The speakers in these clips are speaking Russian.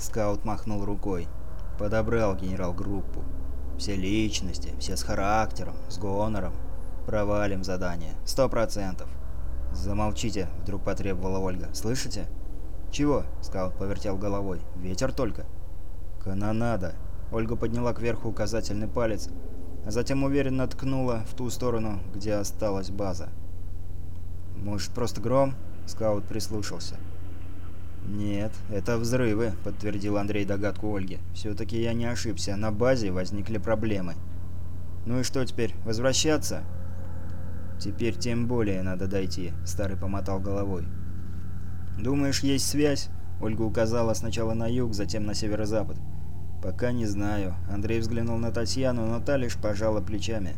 Скаут махнул рукой. Подобрал генерал группу. Все личности, все с характером, с гонором. Провалим задание. Сто процентов. «Замолчите!» — вдруг потребовала Ольга. «Слышите?» «Чего?» — скаут повертел головой. «Ветер только!» «Канонада!» Ольга подняла кверху указательный палец, а затем уверенно ткнула в ту сторону, где осталась база. «Может, просто гром?» — скаут прислушался. «Нет, это взрывы», — подтвердил Андрей догадку Ольги. «Все-таки я не ошибся. На базе возникли проблемы». «Ну и что теперь, возвращаться?» «Теперь тем более надо дойти», — старый помотал головой. «Думаешь, есть связь?» — Ольга указала сначала на юг, затем на северо-запад. «Пока не знаю». Андрей взглянул на Татьяну, но та лишь пожала плечами.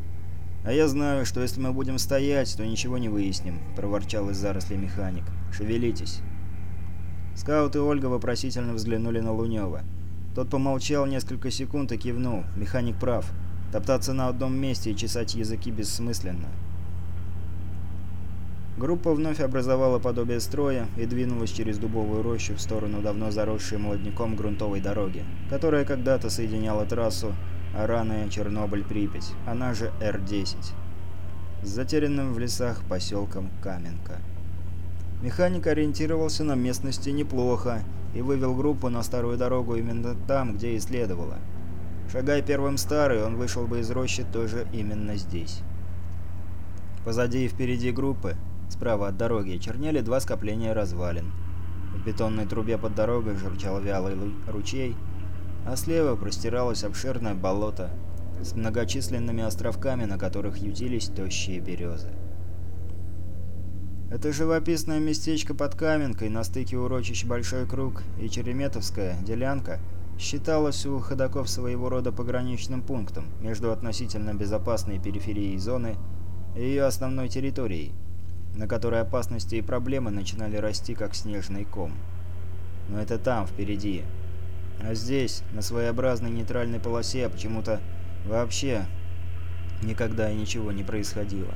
«А я знаю, что если мы будем стоять, то ничего не выясним», — проворчал из зарослей механик. «Шевелитесь». Скаут и Ольга вопросительно взглянули на Лунёва. Тот помолчал несколько секунд и кивнул. Механик прав. Топтаться на одном месте и чесать языки бессмысленно. Группа вновь образовала подобие строя и двинулась через дубовую рощу в сторону давно заросшей молодняком грунтовой дороги, которая когда-то соединяла трассу Араная-Чернобыль-Припять, она же Р-10, с затерянным в лесах поселком Каменка. Механик ориентировался на местности неплохо и вывел группу на старую дорогу именно там, где и следовало. Шагая первым старый, он вышел бы из рощи тоже именно здесь. Позади и впереди группы, справа от дороги, чернели два скопления развалин. В бетонной трубе под дорогой журчал вялый ручей, а слева простиралось обширное болото с многочисленными островками, на которых ютились тощие березы. Это живописное местечко под Каменкой на стыке урочищ Большой Круг и Череметовская, Делянка, считалось у ходоков своего рода пограничным пунктом между относительно безопасной периферией зоны и ее основной территорией, на которой опасности и проблемы начинали расти как снежный ком. Но это там, впереди. А здесь, на своеобразной нейтральной полосе, почему-то вообще никогда и ничего не происходило.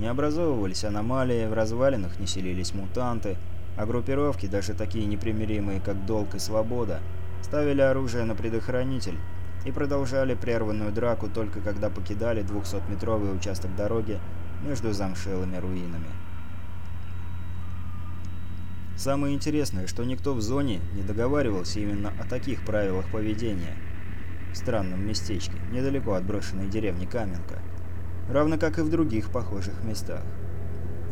Не образовывались аномалии, в развалинах не селились мутанты, а группировки, даже такие непримиримые, как «Долг» и «Свобода», ставили оружие на предохранитель и продолжали прерванную драку только когда покидали 200-метровый участок дороги между замшелыми руинами. Самое интересное, что никто в зоне не договаривался именно о таких правилах поведения. В странном местечке, недалеко от брошенной деревни Каменка – равно как и в других похожих местах.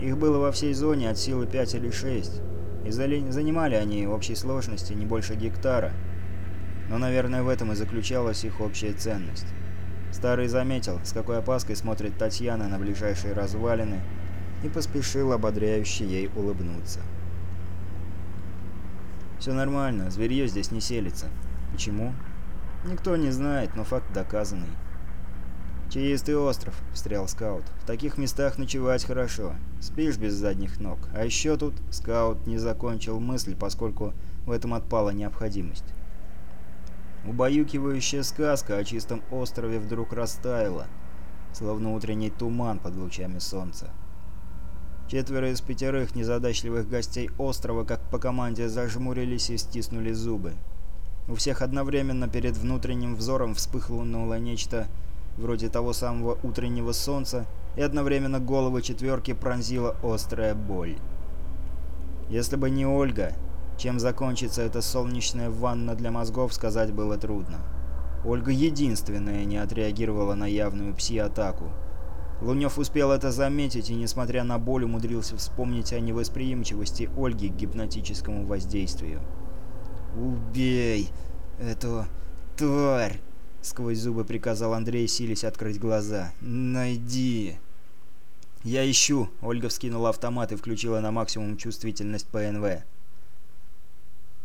Их было во всей зоне от силы 5 или 6, и занимали они в общей сложности не больше гектара. Но, наверное, в этом и заключалась их общая ценность. Старый заметил, с какой опаской смотрит Татьяна на ближайшие развалины, и поспешил ободряюще ей улыбнуться. «Все нормально, зверье здесь не селится. Почему?» «Никто не знает, но факт доказанный». «Чистый остров», — встрял скаут. «В таких местах ночевать хорошо. Спишь без задних ног. А еще тут...» — скаут не закончил мысль, поскольку в этом отпала необходимость. Убаюкивающая сказка о чистом острове вдруг растаяла, словно утренний туман под лучами солнца. Четверо из пятерых незадачливых гостей острова, как по команде, зажмурились и стиснули зубы. У всех одновременно перед внутренним взором вспыхнуло нечто вроде того самого утреннего солнца, и одновременно головы четверки пронзила острая боль. Если бы не Ольга, чем закончится эта солнечная ванна для мозгов, сказать было трудно. Ольга единственная не отреагировала на явную пси-атаку. Лунёв успел это заметить и, несмотря на боль, умудрился вспомнить о невосприимчивости Ольги к гипнотическому воздействию. «Убей эту тварь!» — сквозь зубы приказал Андрей, силясь открыть глаза. «Найди!» «Я ищу!» — Ольга вскинула автомат и включила на максимум чувствительность ПНВ.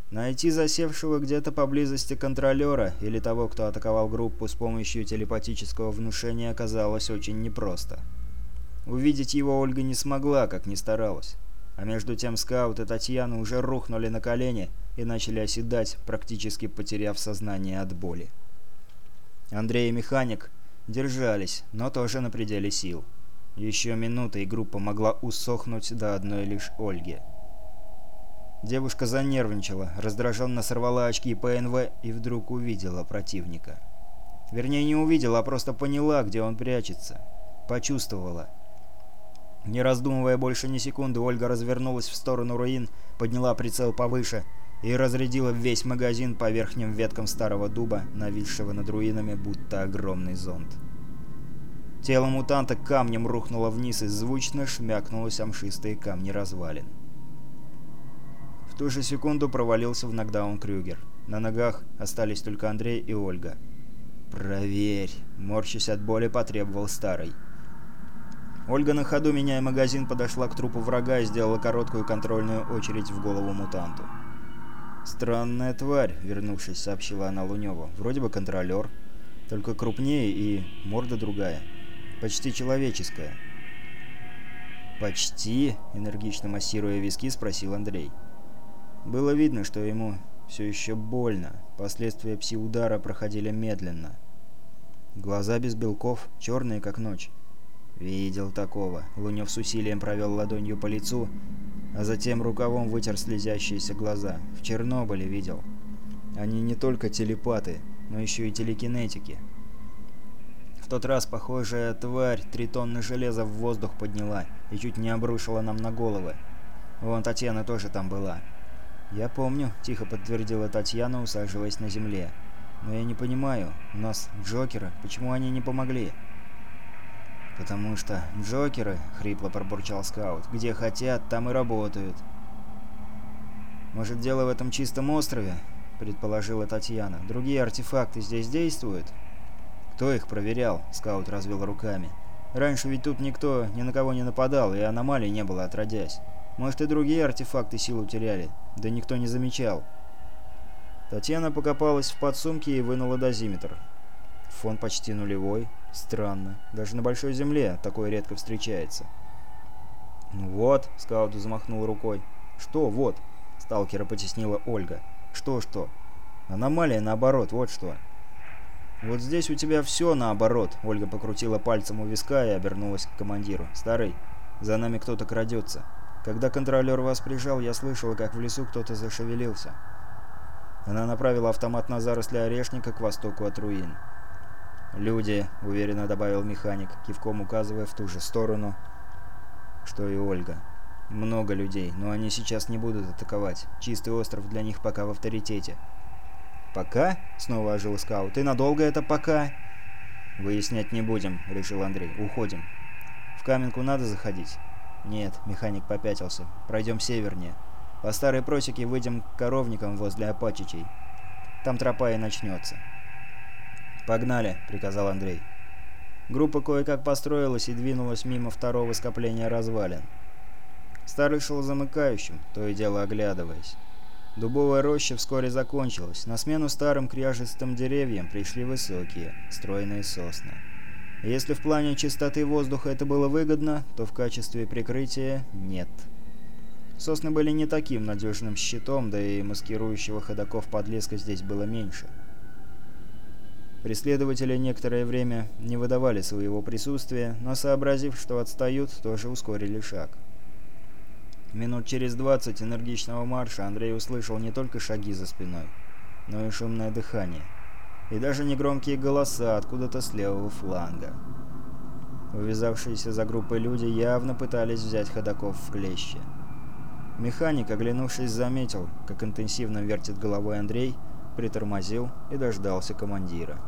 Найти засевшего где-то поблизости контролера или того, кто атаковал группу с помощью телепатического внушения, оказалось очень непросто. Увидеть его Ольга не смогла, как ни старалась. А между тем скаут и Татьяна уже рухнули на колени и начали оседать, практически потеряв сознание от боли. Андрей и механик держались, но тоже на пределе сил. Еще минута, и группа могла усохнуть до одной лишь Ольги. Девушка занервничала, раздраженно сорвала очки ПНВ и вдруг увидела противника. Вернее, не увидела, а просто поняла, где он прячется. Почувствовала. Не раздумывая больше ни секунды, Ольга развернулась в сторону руин, подняла прицел повыше — и разрядила весь магазин по верхним веткам старого дуба, нависшего над руинами, будто огромный зонт. Тело мутанта камнем рухнуло вниз и звучно шмякнулось амшистые камни развалин. В ту же секунду провалился в нокдаун Крюгер. На ногах остались только Андрей и Ольга. «Проверь!» — морщась от боли, потребовал старый. Ольга на ходу, меняя магазин, подошла к трупу врага и сделала короткую контрольную очередь в голову мутанту. «Странная тварь», — вернувшись, сообщила она Лунёву. «Вроде бы контролёр, только крупнее и морда другая. Почти человеческая». «Почти?» — энергично массируя виски, спросил Андрей. Было видно, что ему все еще больно. Последствия пси-удара проходили медленно. Глаза без белков, черные как ночь. «Видел такого». Лунёв с усилием провел ладонью по лицу, а затем рукавом вытер слезящиеся глаза. В Чернобыле видел. Они не только телепаты, но еще и телекинетики. В тот раз похожая тварь три тонны железа в воздух подняла и чуть не обрушила нам на головы. Вон Татьяна тоже там была. «Я помню», — тихо подтвердила Татьяна, усаживаясь на земле. «Но я не понимаю, у нас Джокера, почему они не помогли?» «Потому что Джокеры», — хрипло пробурчал скаут, — «где хотят, там и работают». «Может, дело в этом чистом острове?» — предположила Татьяна. «Другие артефакты здесь действуют?» «Кто их проверял?» — скаут развел руками. «Раньше ведь тут никто ни на кого не нападал, и аномалий не было отродясь. Может, и другие артефакты силу теряли, да никто не замечал». Татьяна покопалась в подсумке и вынула дозиметр. Фон почти нулевой. Странно. Даже на Большой Земле такое редко встречается. «Ну вот», — скаут взмахнул рукой. «Что вот?» — сталкера потеснила Ольга. «Что-что?» «Аномалия наоборот, вот что». «Вот здесь у тебя все наоборот», — Ольга покрутила пальцем у виска и обернулась к командиру. «Старый, за нами кто-то крадется. Когда контролер вас прижал, я слышала, как в лесу кто-то зашевелился». Она направила автомат на заросли орешника к востоку от руин. «Люди», — уверенно добавил механик, кивком указывая в ту же сторону, что и Ольга. «Много людей, но они сейчас не будут атаковать. Чистый остров для них пока в авторитете». «Пока?» — снова ожил скаут. «И надолго это пока?» «Выяснять не будем», — решил Андрей. «Уходим». «В каменку надо заходить?» «Нет», — механик попятился. «Пройдем севернее. По старой просеке выйдем к коровникам возле Апачичей. Там тропа и начнется». «Погнали!» — приказал Андрей. Группа кое-как построилась и двинулась мимо второго скопления развалин. Старый шел замыкающим, то и дело оглядываясь. Дубовая роща вскоре закончилась. На смену старым кряжестым деревьям пришли высокие, стройные сосны. Если в плане чистоты воздуха это было выгодно, то в качестве прикрытия нет. Сосны были не таким надежным щитом, да и маскирующего ходоков подлеска здесь было меньше. Преследователи некоторое время не выдавали своего присутствия, но, сообразив, что отстают, тоже ускорили шаг. Минут через 20 энергичного марша Андрей услышал не только шаги за спиной, но и шумное дыхание, и даже негромкие голоса откуда-то с левого фланга. Увязавшиеся за группой люди явно пытались взять ходаков в клещи. Механик, оглянувшись, заметил, как интенсивно вертит головой Андрей, притормозил и дождался командира.